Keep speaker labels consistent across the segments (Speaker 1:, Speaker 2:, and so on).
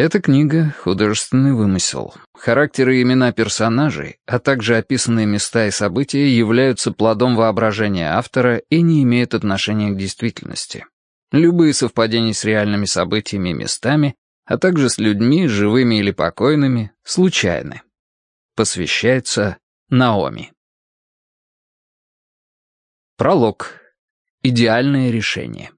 Speaker 1: Эта книга — художественный вымысел. Характеры и имена персонажей, а также описанные места и события являются плодом воображения автора и не имеют отношения к действительности. Любые совпадения с реальными событиями и местами, а также с людьми, живыми или покойными, случайны. Посвящается Наоми. Пролог. Идеальное решение.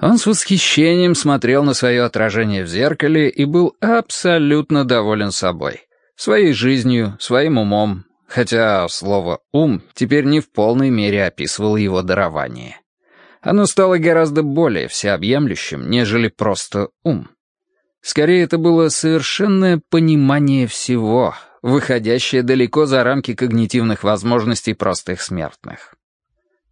Speaker 1: Он с восхищением смотрел на свое отражение в зеркале и был абсолютно доволен собой. Своей жизнью, своим умом, хотя слово «ум» теперь не в полной мере описывало его дарование. Оно стало гораздо более всеобъемлющим, нежели просто ум. Скорее, это было совершенное понимание всего, выходящее далеко за рамки когнитивных возможностей простых смертных.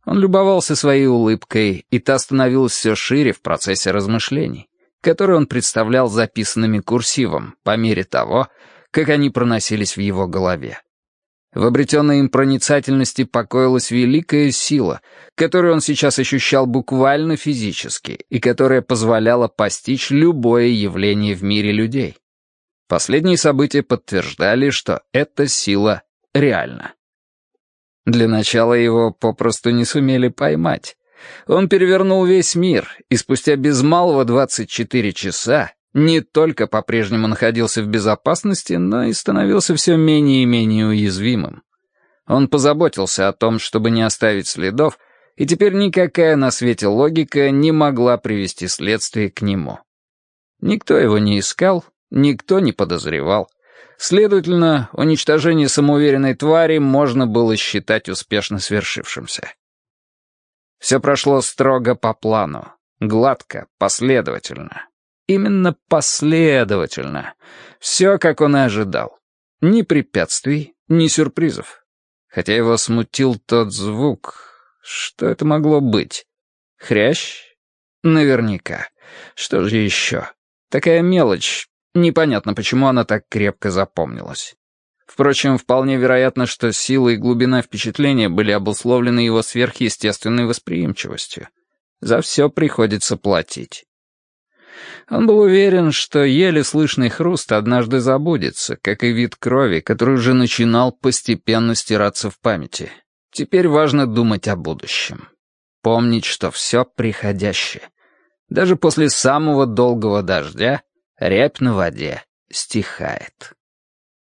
Speaker 1: Он любовался своей улыбкой, и та становилась все шире в процессе размышлений, которые он представлял записанными курсивом по мере того, как они проносились в его голове. В обретенной им проницательности покоилась великая сила, которую он сейчас ощущал буквально физически и которая позволяла постичь любое явление в мире людей. Последние события подтверждали, что эта сила реальна. Для начала его попросту не сумели поймать. Он перевернул весь мир, и спустя без малого 24 часа не только по-прежнему находился в безопасности, но и становился все менее и менее уязвимым. Он позаботился о том, чтобы не оставить следов, и теперь никакая на свете логика не могла привести следствие к нему. Никто его не искал, никто не подозревал. Следовательно, уничтожение самоуверенной твари можно было считать успешно свершившимся. Все прошло строго по плану, гладко, последовательно. Именно последовательно. Все, как он и ожидал. Ни препятствий, ни сюрпризов. Хотя его смутил тот звук. Что это могло быть? Хрящ? Наверняка. Что же еще? Такая мелочь, Непонятно, почему она так крепко запомнилась. Впрочем, вполне вероятно, что сила и глубина впечатления были обусловлены его сверхъестественной восприимчивостью. За все приходится платить. Он был уверен, что еле слышный хруст однажды забудется, как и вид крови, который уже начинал постепенно стираться в памяти. Теперь важно думать о будущем. Помнить, что все приходящее. Даже после самого долгого дождя Рябь на воде стихает.